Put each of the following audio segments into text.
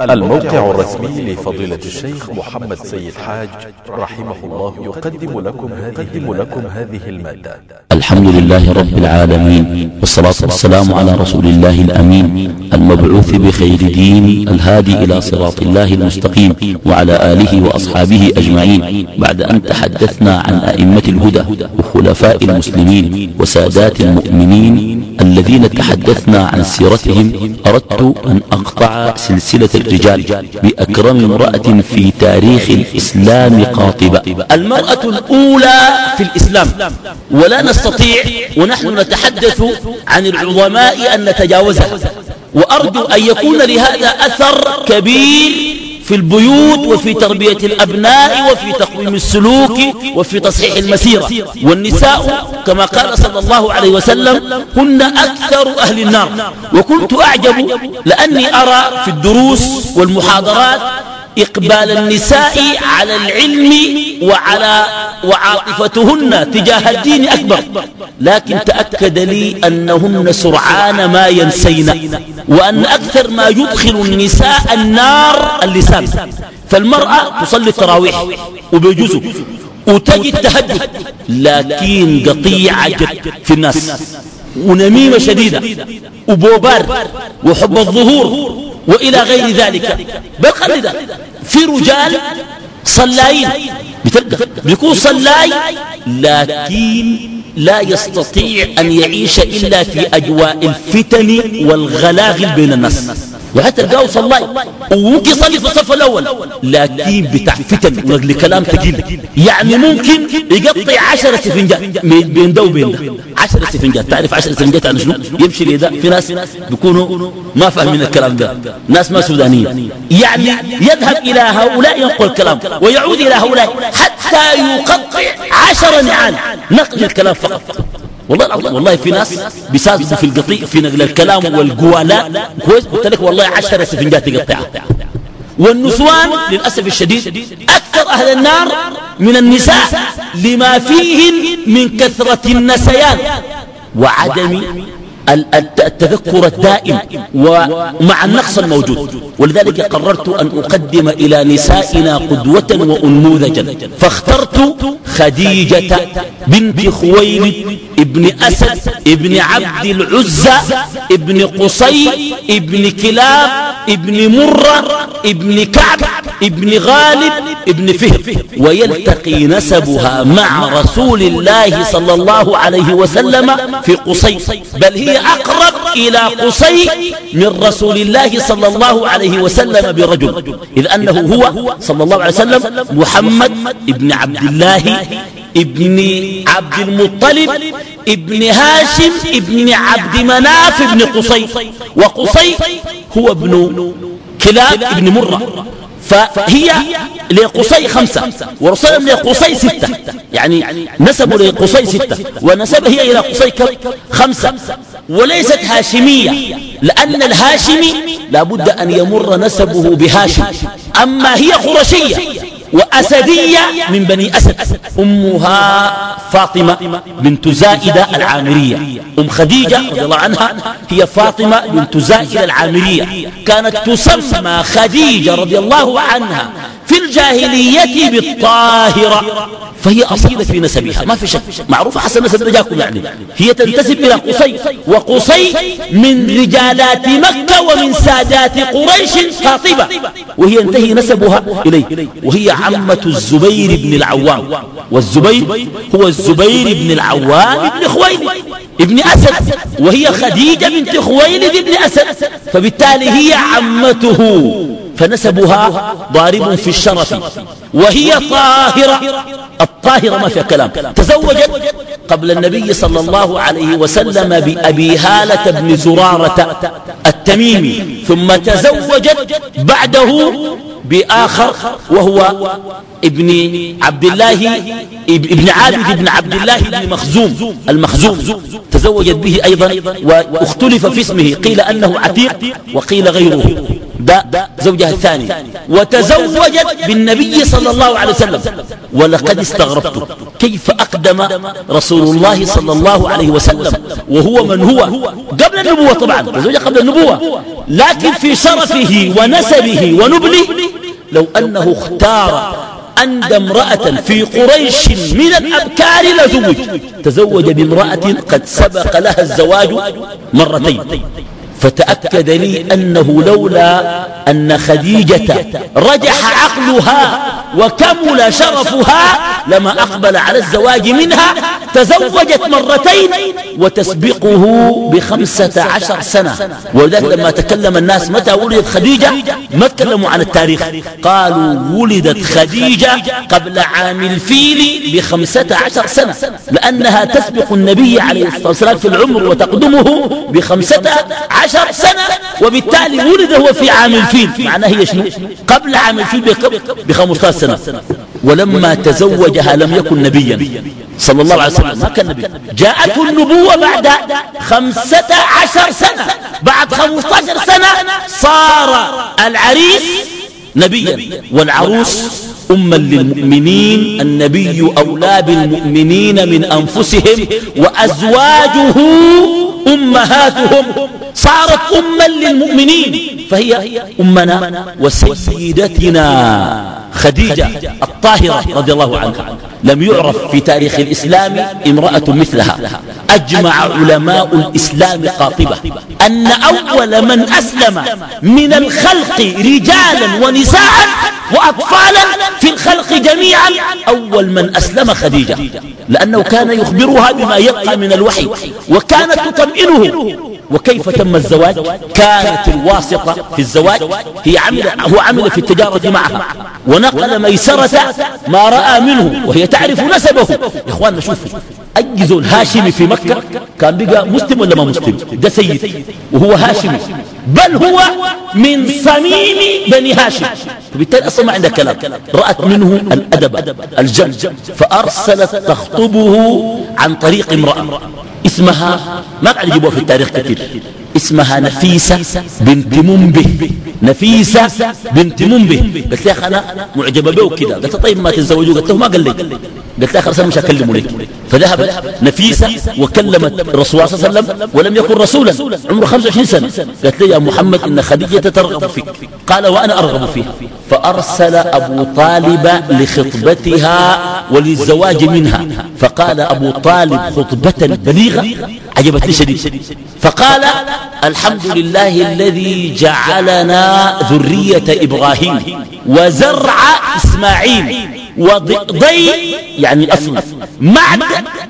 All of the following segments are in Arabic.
الموقع الرسمي لفضيلة الشيخ محمد سيد حاج رحمه الله يقدم لكم هذه, لكم هذه ا ل الحمد لله رب العالمين. والصلاة والسلام على رسول الله الأمين المبعوث بخير دين الهادي إلى صراط الله المستقيم وعلى آله وأصحابه أجمعين. بعد أن تحدثنا عن أئمة الهدى وخلفاء المسلمين وسادات المؤمنين الذين تحدثنا عن سيرتهم أردت أن أقطع سلسلة الرجال بأكرم امرأة في تاريخ الإسلام قاطبة. المرأة الأولى في الإسلام. ولا نستطيع ونحن نتحدث عن العظماء أن نتجاوزها. وأرجو أن يكون لهذا أثر كبير في البيوت وفي تربية الأبناء وفي تقويم السلوك وفي تصحيح المسيرة. والنساء كما قال صلى الله عليه وسلم هن أكثر أهل النار. وكنت أعجب لأني أرى في الدروس والمحاضرات إقبال النساء على العلم وعلى وعاطفتهن تجاه الدين أكبر. لكن تأكد لي أنهن سرعان ما ينسين وأن أكثر ما يدخل النساء النار اللسان. فالمرأة تصلي التراويح وبيجوزه وتجي التهجد لكن قطيعة في الناس ونميمة شديدة وبوبار وحب الظهور وإلى غير ذلك. بل خلي في رجال صلاين. بتلقى. بيكون صلاي لكن لا يستطيع أن يعيش إلا في أجواء الفتن والغلاغل بين الناس. وحتى تلقاه صلاي وممكن يصلي في الصف الأول لكن بتاع فتن ونقل كلام ثقيل. يعني ممكن يقطع عشرة سفنجات. بين ده وبين ده. عشرة سفنجات. تعرف عشرة سفنجات يعني شنو؟ يمشي لذا في ناس بيكونوا ما فاهمين الكلام ده. ناس ما سودانية يعني يذهب إلى هؤلاء ينقل الكلام ويعود إلى هؤلاء حتى يقطع عشر نعال. نقل الكلام فقط. والله العظيم والله في ناس بيساعدوا في القطيع في نقل الكلام والقوالات كويس قلت لك والله عشر سفنجات يقطعها. والنسوان للأسف الشديد أكثر أهل النار من النساء لما فيهن من كثرة النسيان وعدم التذكر الدائم ومع النقص الموجود. ولذلك قررت أن أقدم إلى نسائنا قدوة وأنموذجا. فاخترت خديجة بنت خويلد ابن أسد ابن عبد العزى ابن قصي ابن كلاب ابن مرة ابن كعب ابن غالب ابن فهر ويلتقي نسبها مع رسول الله صلى الله عليه وسلم في قصي بل هي أقرب إلى قصي من رسول الله صلى الله عليه وسلم برجل إذ أنه هو صلى الله عليه وسلم محمد ابن عبد الله ابن عبد المطلب ابن هاشم ابن عبد مناف ابن قصي وقصي هو ابن كلاب ابن مرة. فهي لقصي خمسة ورسول لقصي ستة. يعني نسب لقصي ستة ونسب هي إلى قصي خمسة. وليست هاشمية لأن الهاشمي لابد أن يمر نسبه بهاشم. أما هي قرشية وأسدية من بني أسد. أمها فاطمة بنت زائدة العامرية. أم خديجة رضي الله عنها هي فاطمة بنت زائدة العامرية. كانت تسمى خديجة رضي الله عنها. في الجاهلية بالطاهرة. فهي أصيلة في نسبها. ما في شك. معروفة حسن نسب رجاكم يعني. هي تنتسب إلى قصي. وقصي من رجالات مكة ومن سادات قريش قاطبة وهي ينتهي نسبها إليه. وهي عمة الزبير بن العوام. والزبير هو الزبير بن العوام بن خويلد. ابن أسد. وهي خديجة بنت خويلد بن أسد. فبالتالي هي عمته. فنسبها ضارب في الشرف. وهي طاهرة. الطاهرة ما فيها كلام. تزوجت قبل النبي صلى الله عليه وسلم بأبي هالة بن زرارة التميمي. ثم تزوجت بعده بآخر وهو ابن عبد الله ابن عابد بن عبد الله بن مخزوم. المخزوم. تزوجت به أيضا وأختلف في اسمه. قيل أنه عتيق وقيل غيره. ده زوجها الثاني وتزوجت بالنبي صلى الله عليه وسلم. ولقد استغربت كيف أقدم رسول الله صلى الله عليه وسلم وهو من هو؟ قبل النبوة طبعا تزوج قبل النبوة. لكن في شرفه ونسبه ونبله لو أنه اختار عند امرأة في قريش من الأبكار لزوج تزوج بامرأة قد سبق لها الزواج مرتين. فتأكد لي أنه لولا أن خديجة رجح عقلها وكمل شرفها لما أقبل على الزواج منها تزوجت مرتين وتسبقه بخمسة عشر سنة. ولذلك لما تكلم الناس متى ولدت خديجة؟ ما تكلموا عن التاريخ. قالوا ولدت خديجة قبل عام الفيل بخمسة عشر سنة لأنها تسبق النبي عليه الصلاة والسلام في العمر وتقدمه بخمسة عشر سنة وبالتالي ولد هو في عام الفيل. معناه هي شنو؟ قبل عام الفيل بخمسة سنة. ولما تزوجها لم يكن نبيا. صلى الله عليه وسلم. ما كان نبي. جاءته النبوة بعد خمسة عشر سنة. بعد خمسة عشر سنة صار العريس نبيا. والعروس أما للمؤمنين النبي أولى بالمؤمنين من أنفسهم وأزواجه أمهاتهم. صارت أما للمؤمنين فهي أمنا وسيدتنا خديجة. الطاهرة رضي الله عنها. لم يعرف في تاريخ الإسلام امرأة مثلها. أجمع علماء الإسلام قاطبة أن أول من أسلم من الخلق رجالا ونساء وأطفالا في الخلق جميعا أول من أسلم خديجة. لأنه كان يخبرها بما يبقى من الوحي وكانت تطمئنه. وكيف تم الزواج؟ كانت الواسطة في الزواج هي عمل هو عمل في التجارة معها. ونقل ميسرة ما رأى منه وهي تعرف نسبه. يا إخواننا شوفوا. أي زول هاشمي في مكة كان بقى مسلم ولا ما مسلم؟ ده سيد. وهو هاشمي. بل هو من صميم بني هاشم. فبالتالي أصلا ما عندها كلام. رأت منه الأدب. الجم فأرسلت تخطبه عن طريق امرأة اسمها ما قاعد يجيبوها في التاريخ كثير اسمها نفيسة بنت منبه. نفيسة بنت منبه. قلت لها أنا معجبة به وكذا. قلت طيب ما تتزوجوا قلت له ما قال لي قلت لها خلاص أنا مش هكلمه لك. فذهبت نفيسة وكلمت الرسول صلى الله عليه وسلم ولم يكن رسولا. عمره 25 سنة. قالت لي يا محمد إن خديجة ترغب فيك. قال وأنا أرغب فيها. فأرسل أبو طالب لخطبتها وللزواج منها. فقال أبو طالب خطبة بليغة. عجبتني شديد. فقال الحمد لله الذي جعلنا ذرية إبراهيم وزرع إسماعيل وضي يعني أصل معد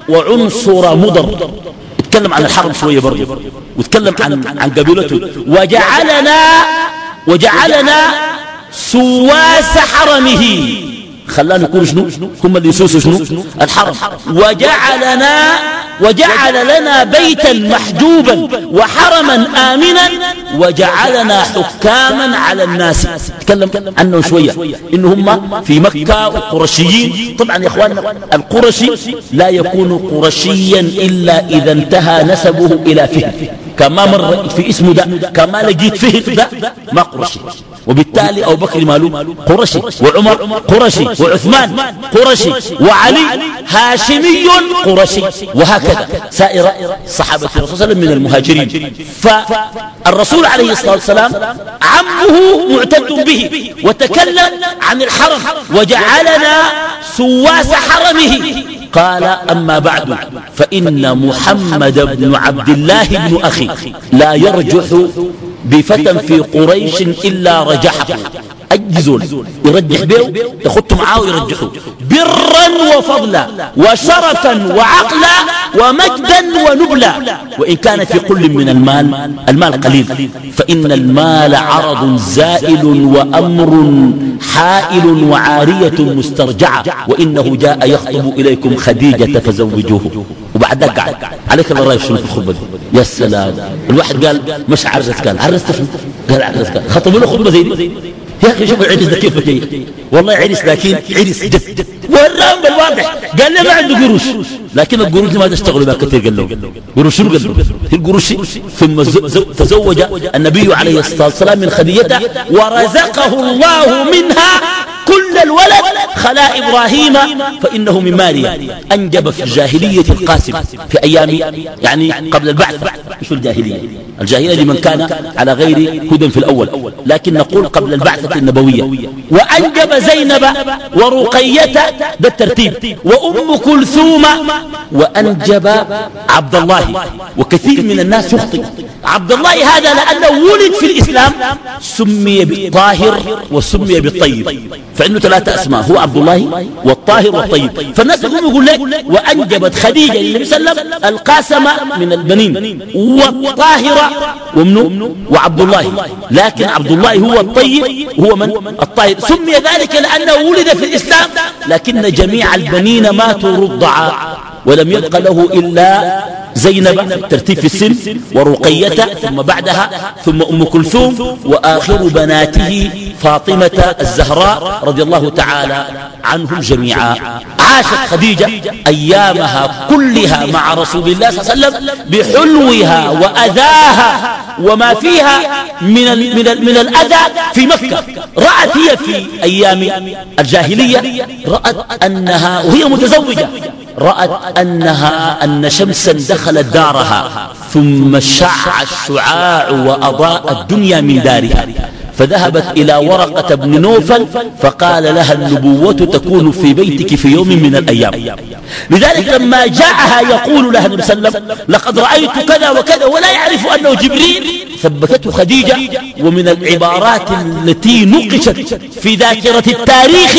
وعنصر مضر. اتكلم عن الحرب شوية برضه واتكلم عن, عن قبيلته. وجعلنا وجعلنا سواس حرمه خلانا نكون شنو؟ هم اللي يسوسوا شنو؟ الحرم وجعلنا وجعل لنا بيتا محجوبا وحرما آمنا وجعلنا حكاما على الناس. تكلم عنه شوية. إن هم في مكة وقرشيين. طبعا يا إخواننا القرشي لا يكون قرشيا إلا إذا انتهى نسبه إلى فهم. كما مر في اسمه ده كما لقيت فيه ده ما قرشي. وبالتالي أبو بكر ماله قرشي وعمر قرشي وعثمان قرشي وعلي هاشمي قرشي وهكذا سائر صحابة الرسول صلى الله عليه وسلم من المهاجرين. فالرسول عليه الصلاة والسلام عمه معتد به وتكلم عن الحرم وجعلنا سواس حرمه. قال أما بعد فإن محمد بن عبد الله بن أخي لا يرجح بفتى في قريش إلا رجحه أجزل يرجح به يخط معاه ويرجحه برا وفضلا وشرفا وعقلا ومجدا ونبلا. وإن كان في كل من المال المال قليل. فإن المال عرض زائل وأمر حائل وعارية مسترجعة. وإنه جاء يخطب إليكم خديجة فزوجوه. وبعد ذلك قعد عليك الله رأي شنو في الخطبة دي؟ يا سلام. الواحد قال مش عرست قال عرست قال عرست قال. خطبوا له خطبة زي دي؟ يا أخي شوف العرس ده كيف جاي والله عرس لكن عرس جد والرام بالواضح. قال لي ما عنده قروش. لكن القروش ما تشتغلوا بها كثير قال له. قروش شنو قال له؟ القروش. ثم تزوج النبي عليه الصلاة والسلام من خديجته ورزقه الله منها كل الولد خلا إبراهيم فإنه من ماريا. أنجب في الجاهلية القاسم في أيام يعني قبل البعث. مش الجاهلية؟ الجاهلية لمن كان على غير هدى في الأول. لكن نقول قبل البعثة النبوية. وأنجب زينب ورقية ده الترتيب وأم كلثوم وأنجب عبد الله. وكثير من الناس يخطئ. عبد الله هذا لأنه ولد في الإسلام. سمي بالطاهر وسمي بالطيب. فإنه ثلاثة أسماء هو عبد الله والطاهر والطيب. فالناس يقوم يقول لك وأنجبت خديجة للنبي صلى الله عليه وسلم القاسم من البنين. والطاهرة ومنه وعبد الله. لكن عبد الله هو الطيب هو من الطاهر. سمي ذلك لأنه ولد في الإسلام. لكن جميع البنين ماتوا رضعا ولم يبق له إلا زينب ترتيب في السن ورقية ثم بعدها ثم أم كلثوم وآخر بناته فاطمة الزهراء رضي الله تعالى عنهم جميعا. عاشت خديجة أيامها كلها مع رسول الله صلى الله عليه وسلم بحلوها وأذاها وما فيها من من من الأذى في مكة. رأت هي في أيام الجاهلية رأت أنها وهي متزوجة. رأت أنها أن شمسا دخلت دارها ثم شع الشعاع وأضاء الدنيا من دارها. فذهبت إلى ورقة بن نوفل فقال لها النبوة تكون في بيتك في يوم من الأيام. لذلك لما جاءها يقول لها النبي صلى الله عليه وسلم لقد رأيت كذا وكذا ولا يعرف أنه جبريل. ثبتته خديجة ومن العبارات التي نقشت في ذاكرة التاريخ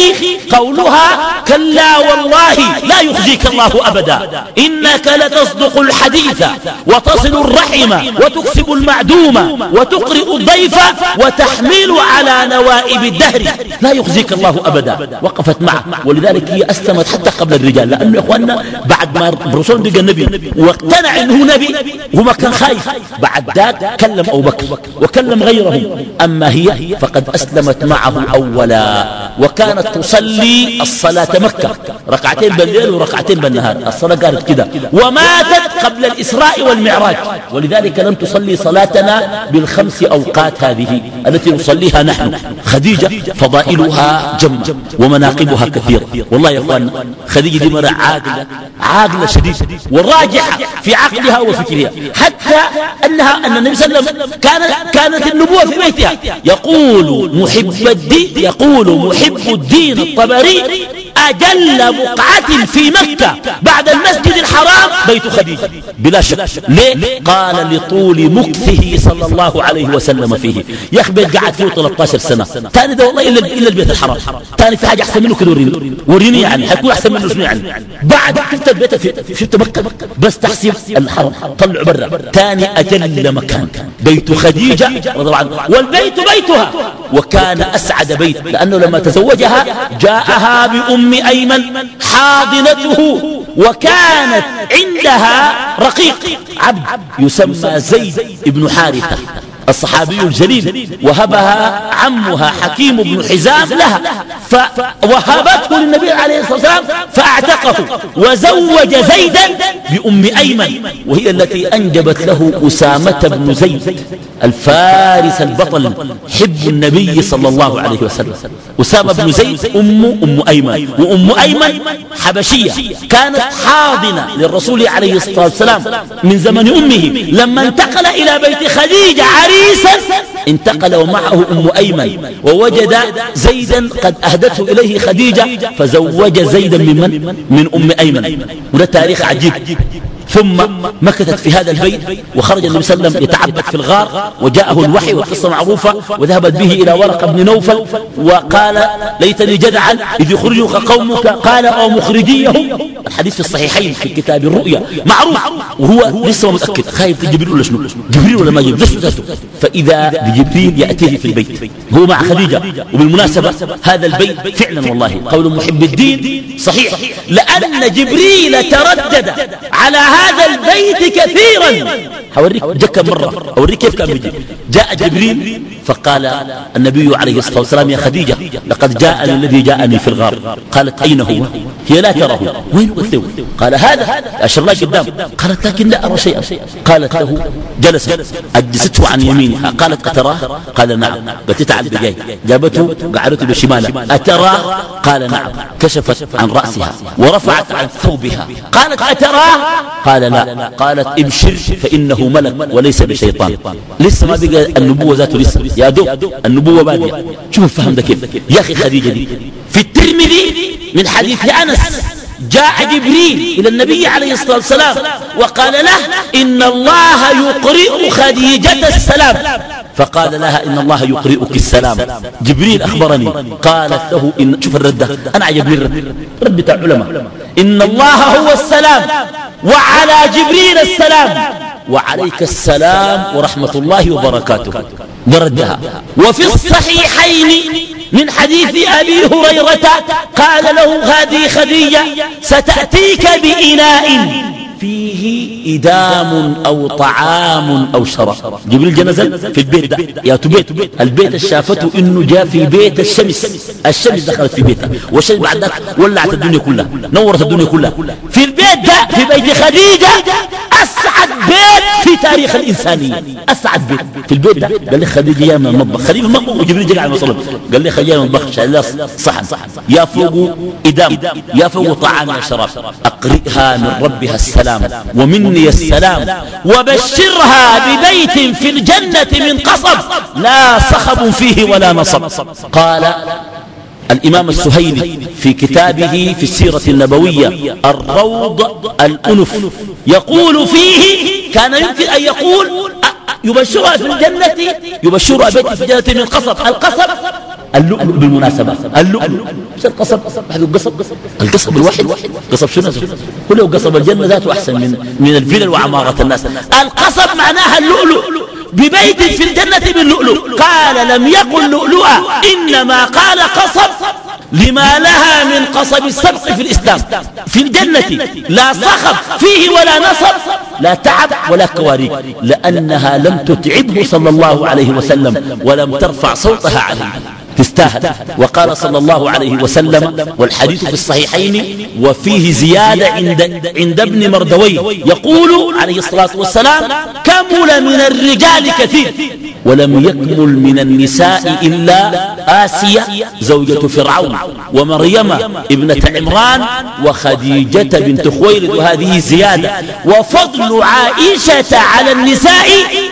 قولها كلا والله لا يخزيك الله أبدا. إنك لتصدق الحديث وتصل الرحم وتكسب المعدوم وتقرئ الضيف وتحمل على نوائب الدهر. لا يخزيك الله أبدا. وقفت معه. ولذلك هي أسلمت حتى قبل الرجال. لأنه يا إخواننا بعد ما بقى النبي واقتنع أنه نبي وما كان خايف. بعد ذاك كلم أبو بكر وكلم غيره. أما هي فقد أسلمت معه أولا وكانت تصلي الصلاة مكة. ركعتين بالليل وركعتين بالنهار الصلاة قالت كده. وماتت قبل الإسراء والمعراج. ولذلك لم تصلي صلاتنا بالخمس أوقات هذه التي نصليها نحن. خديجة فضائلها جمة ومناقبها كثيرة والله يا أخوان خديجة دي مرة عاقلة عاقلة شديد والراجحة في عقلها وفكرها. حتى أنها أن النبي صلى الله عليه وسلم كانت, كانت النبوة في بيتها. يقول محب الدين يقول محب الدين الطبري أجل بقعة في مكة بعد المسجد الحرام بيت خديجة. بلا شك. ليه؟ قال لطول مكثه صلى الله عليه وسلم فيه. يا أخي بيت قعد فيه 13 سنة. ثاني ده والله إلا, البيت الحرام. ثاني في حاجة أحسن منه كده وريني. وريني يعني. حيكون أحسن منه شنو يعني؟ بعد شفت البيت في شفت مكة بس تحسب الحرم طلع برا. ثاني أجل مكان. بيت خديجة رضي الله عنها. والبيت بيتها. وكان أسعد بيت. لأنه لما تزوجها جاءها بأم أيمن حاضنته وكانت عندها رقيق عبد يسمى زيد بن حارثة. الصحابي الجليل وهبها عمها حكيم بن حزام لها فوهبته للنبي عليه الصلاة والسلام فاعتقه وزوج زيدا بأم أيمن وهي التي أنجبت له أسامة بن زيد الفارس البطل حب النبي صلى الله عليه وسلم. أسامة بن زيد أم أم أيمن وأم أيمن حبشية كانت حاضنة للرسول عليه الصلاة والسلام من زمن أمه لما انتقل إلى بيت خديجة عريسا انتقل ومعه أم أيمن ووجد زيدا قد أهدته إليه خديجة فزوج زيدا من من؟ من أم أيمن وده تاريخ عجيب ثم مكثت في هذا البيت وخرج النبي صلى الله عليه وسلم يتعبد في الغار وجاءه الوحي والقصة معروفة وذهبت به إلى ورقة بن نوفل وقال ليتني جدعا إذ يخرجك قومك قال أو مخرجيهم. الحديث في الصحيحين في كتاب الرؤيا معروف وهو لسه متأكد خايف جبريل ولا شنو؟ جبريل ولا ما جبريل فإذا بجبريل يأتيه في البيت. هو مع خديجة. وبالمناسبة هذا البيت فعلا والله قول محب الدين صحيح. لأن جبريل تردد على هذا البيت كثيرا. هوريك جاء مرة أوريك كيف كان بيجي. جاء جبريل فقال النبي عليه الصلاة والسلام يا خديجة لقد جاءني الذي جاءني في الغار. قالت أين هو؟ هي لا تراه. وين قلت قال هذا أشر قدام. قالت لكن لا أرى شيئا. قالت له جلس أجلسته عن يمينها. قالت أتراه؟ قال نعم. قالت تعال بجاي جابته قعدته بشمالها أتراه؟ قال نعم. كشفت عن رأسها ورفعت عن ثوبها. قالت أتراه؟ قال لا. قالت ابشر فإنه ملك وليس بشيطان. لسه ما بقى النبوة ذاته لسه. يا دوب النبوة بادية. شوف الفهم ده كيف؟ يا أخي خديجة دي في الترمذي من حديث أنس جاء جبريل إلى النبي عليه الصلاة والسلام وقال له إن الله يقرئ خديجة السلام. فقال لها إن الله يقرئك السلام. جبريل أخبرني. قالت له إن شوف الردة أنا عجبني الرد. رد بتاع علماء إن الله هو السلام. وعلى جبريل السلام. وعليك السلام ورحمة الله وبركاته. بردها وفي الصحيحين من حديث أبي هريرة قال له هذه خديجة ستأتيك بإناء فيه إدام أو طعام أو شراب. جبريل جنزل في البيت ده. يا بيت. البيت الشافته إنه جاء في بيت الشمس. الشمس دخلت في بيتها. والشمس بعد ذلك ولعت الدنيا كلها. نورت الدنيا كلها. في البيت ده في بيت خديجة بيت في تاريخ الإنسانية. أسعد بيت. في البيت ده قال لي خديجة يا من المطبخ خليل المطبخ وجبريل جاء على المصلب قال لي خديجة من المطبخ شايل صحن. يا فوق إدام. يا فوق طعام يا شراب. أقرئها من ربها السلام. ومني السلام. وبشرها ببيت في الجنة من قصب. لا صخب فيه ولا نصب. قال الإمام السهيلي في كتابه في السيرة النبوية الروض الأنف. يقول فيه كان يمكن أن يقول يبشرها في الجنة يبشرها بيت في الجنة من قصب القصب اللؤلؤ بالمناسبة اللؤلؤ مش القصب؟ واحد القصب القصب الواحد قصب شنو؟ كل قصب الجنة ذاته أحسن من من الفلل وعمارة الناس. القصب معناها اللؤلؤ ببيت في الجنة من لؤلؤ. قال لم يقل لؤلؤا إنما قال قصب. لما لها من قصب السبق في الإسلام في الجنة لا صخب فيه ولا نصب لا تعب ولا كواريك لأنها لم تتعبه صلى الله عليه وسلم ولم ترفع صوتها عليه. تستاهل. وقال صلى الله عليه وسلم والحديث في الصحيحين وفيه زيادة عند, عند ابن مردوي يقول عليه الصلاة والسلام كمل من الرجال كثير؟ ولم يكمل من النساء إلا آسيا زوجة فرعون ومريم ابنة عمران وخديجة بنت خويلد. وهذه زيادة. وفضل عائشة على النساء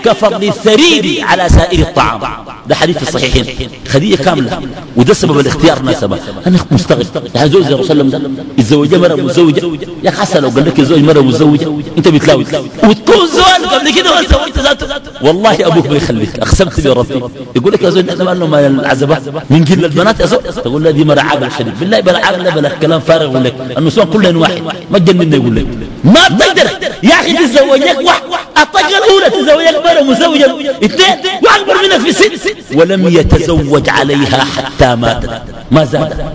كفضل الثريد على سائر الطعام. ده حديث في الصحيحين. خديجة كاملة وده سبب الاختيار ناسبة أنا مستغرب. يا زوج الرسول صلى الله عليه وسلم الزوجة مرة مزوجة. يا حسن لو قال لك الزوج مرة مزوجة أنت بتلاوي. وتكون زوج قبل كده ما سويت ذاته؟ والله أبوك ما يخليك. أقسمت بربي. يقول لك يا زوج إحنا ما ما العزبة. من قل البنات يا زوج. تقول له دي مرة عاقل شديد بالله بلا عاقل بلا كلام فارغ لك النسوان كلهم واحد. ما تجننا يقول لك. ما بتقدر. يا أخي تزوجك واحد. الطقة الأولى تزوجك مرة مزوجة اثنين وأكبر منك في سن ولم يتزوج عليها حتى ماتت ما زاد.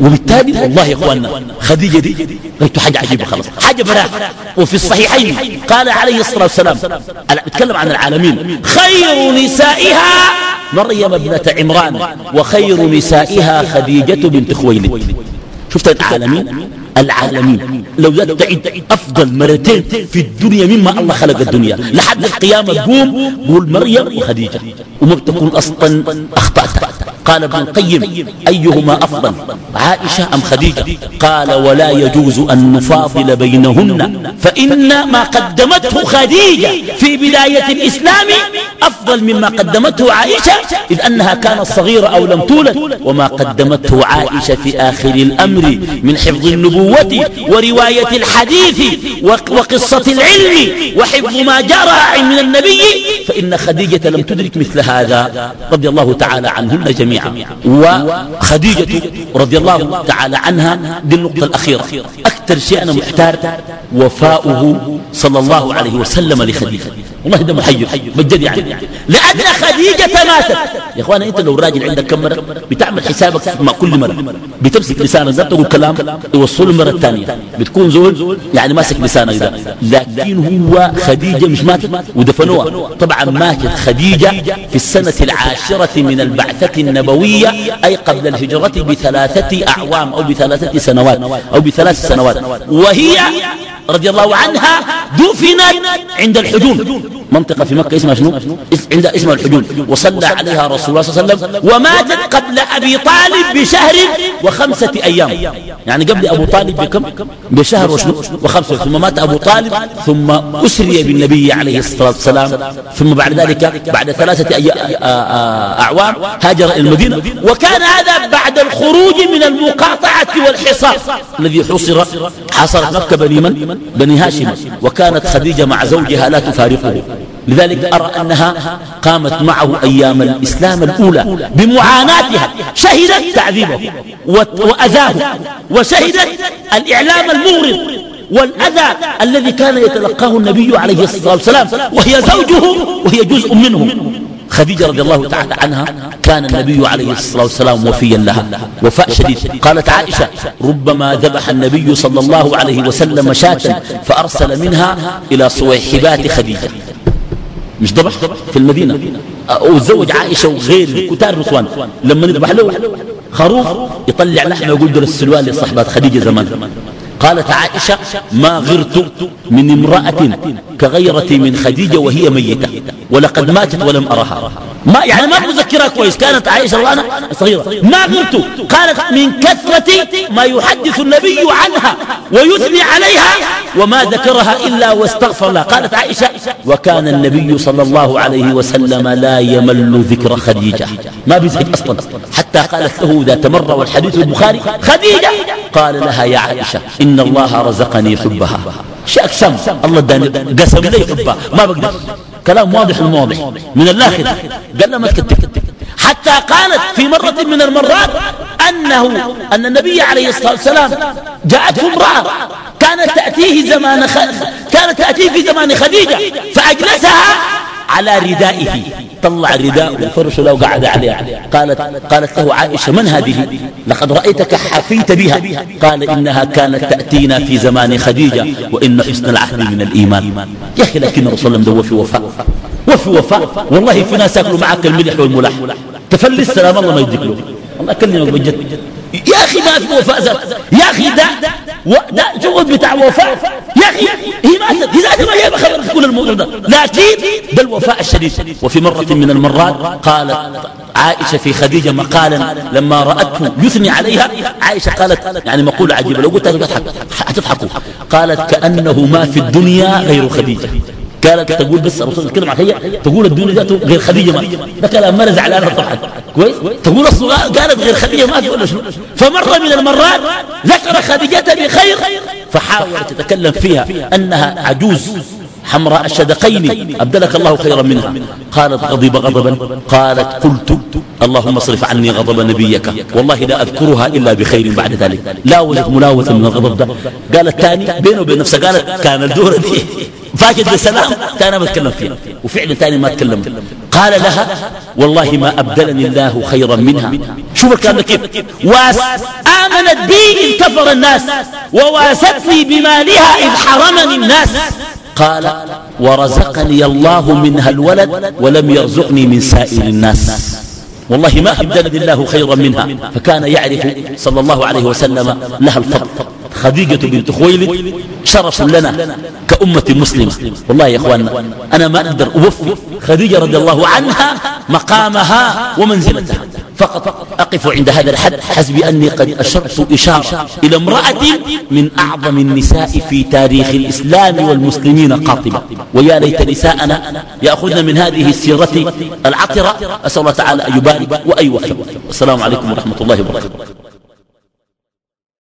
وبالتالي والله يا إخواننا خديجة دي قلت حاجة عجيبة خلاص. حاجة براء وفي الصحيحين قال عليه الصلاة والسلام بتكلم عن العالمين. خير نسائها مريم ابنة عمران وخير نسائها خديجة بنت خويلد. شفت العالمين؟ العالمين. لو ذات أفضل مرتين في الدنيا مما الله خلق الدنيا. لحد القيامة تقوم قول مريم وخديجة. وما بتكون أصلا أخطأت. قال ابن القيم أيهما أفضل عائشة أم خديجة؟ قال ولا يجوز أن نفاضل بينهن فإن ما قدمته خديجة في بداية الإسلام أفضل مما قدمته عائشة إذ أنها كانت صغيرة أو لم تولد وما قدمته عائشة في آخر الأمر من حفظ النبوة ورواية الحديث وقصة العلم وحفظ ما جرى من النبي فإن خديجة لم تدرك مثل هذا رضي الله تعالى عنهن جميعا. وخديجة رضي الله تعالى عنها دي النقطة الأخيرة. أكثر شيء أنا محتار وفاؤه صلى الله عليه وسلم لخديجة. والله ده محير بجد يعني. لأن خديجة ماتت. يا اخوانا أنت لو راجل عندك كم بتعمل حسابك مع كل مرة. بتمسك لسانك ذات تقول كلام توصل المرة الثانية. بتكون زول يعني ماسك لسانك ده لكن هو خديجة مش ماتت ودفنوها. طبعا ماتت خديجة في السنة العاشرة من البعثة النبوية أي قبل الهجرة بثلاثة أعوام أو بثلاثة سنوات أو بثلاث سنوات. وهي رضي الله عنها دفنت عند الحجون منطقة في مكة اسمها شنو؟ عندها اسمها الحجون. وصلى عليها رسول الله صلى الله عليه وسلم وماتت قبل أبي طالب بشهر وخمسة أيام. يعني قبل أبو طالب بكم؟ بشهر وشنو؟ وخمسة. ثم مات أبو طالب ثم أسري بالنبي عليه الصلاة والسلام. ثم بعد ذلك بعد ثلاثة أعوام هاجر إلى المدينة. وكان هذا بعد الخروج من المقاطعة والحصار. الذي حصر حصرت مكة بني من؟ بني هاشم. وكانت خديجة مع زوجها لا تفارقه. لذلك أرى أنها قامت معه أيام الإسلام الأولى بمعاناتها شهدت تعذيبه وأذاه وشهدت الإعلام المغرض والأذى الذي كان يتلقاه النبي عليه الصلاة والسلام وهي زوجه وهي جزء منه. خديجة رضي الله تعالى عنها كان النبي عليه الصلاة والسلام وفيا لها. وفاء شديد. قالت عائشة ربما ذبح النبي صلى الله عليه وسلم شاة فأرسل منها إلى صويحبات خديجة. مش ذبح في المدينة. وتزوج عائشة وغير كتار نسوان لما يذبح له خروف يطلع لحمة ويقول دول السلوان لصحبات خديجة زمان. قالت عائشة ما غرت من امرأة كغيرتي من خديجة وهي ميتة ولقد ماتت ولم أرها. ما يعني ما مذكرها كويس. كانت عائشة وأنا صغيرة. ما غرت قالت من كثرة ما يحدث النبي عنها ويثني عليها وما ذكرها إلا واستغفر لها قالت عائشة وكان النبي صلى الله عليه وسلم لا يمل ذكر خديجة. ما بيزهق أصلا. حتى قالت له ذات مرة والحديث البخاري خديجة. قال لها يا عائشة إن الله رزقني حبها. شيء أقسم. الله داني قسم لي حبها. ما بقدر. كلام واضح وواضح من اللاخر قال له ما تكتب. حتى قالت في مرة من المرات أنه أن النبي عليه الصلاة والسلام جاءته امرأة. كانت تأتيه زمان خ... كانت تأتيه في زمان خديجة. فأجلسها على ردائه. طلع الرداء وفرش له وقعد عليه. قالت, قالت له عائشة من هذه؟ لقد رأيتك حفيت بها. قال إنها كانت تأتينا في زمان خديجة وإن حسن العهد من الإيمان. يا أخي لكن الرسول الله وفي وفاء. وفي وفاء. والله في ناس يأكلوا معك الملح والملح. تفلس سلام الله ما يديك له. الله أكلمك بجد يا أخي ما في وفاء ذات. يا أخي ده ده شغل بتاع وفاء. يا أخي. هي ماتت هي ذات ما هي بخبر كل الموضوع ده. لكن ده الوفاء الشديد. وفي مرة من المرات قالت عائشة في خديجة مقالا لما رأته يثني عليها عائشة قالت يعني مقولة عجيبة. لو قلت هتضحك. هتضحكوا قالت كأنه ما في الدنيا غير خديجة. قالت تقول بس الرسول يتكلم عن هي تقول الدنيا ذاته غير خديجة ما ده كلام ما زعلانه طبعا كويس؟ تقول الصغار قالت غير خديجة ما ولا شنو؟ فمره من المرات ذكر خديجة بخير فحاولت تتكلم فيها أنها عجوز حمراء الشدقين. أبدلك الله خيرا منها. قالت غضب غضبا. قالت قلت اللهم اصرف عني غضب نبيك. والله لا أذكرها إلا بخير بعد ذلك. لا وجد ملاوثة من الغضب ده. قالت ثاني بينه وبين نفسه قالت كان الدورة دي. فاجد بسلام كان ما تكلم فيها وفعلا ثاني ما تكلم قال لها والله ما أبدلني الله خيرا منها. شوف الكلام كيف؟ واس آمنت بي إذ كفر الناس وواستني بمالها إذ حرمني الناس. قال ورزقني الله منها الولد ولم يرزقني من سائر الناس. والله ما أبدلني الله خيرا منها. فكان يعرف صلى الله عليه وسلم لها الفضل. خديجة بنت خويلد شرف لنا كأمة مسلمة. والله يا إخواننا أنا ما أقدر أوفي خديجة رضي الله عنها مقامها ومنزلتها. فقط أقف عند هذا الحد حسبي أني قد أشرت إشارة إلى امرأة من أعظم النساء في تاريخ الإسلام والمسلمين قاطبة. ويا ليت نساءنا يأخذن من هذه السيرة العطرة. أسأل الله تعالى أن يبارك وأن يوفق السلام عليكم ورحمة الله وبركاته.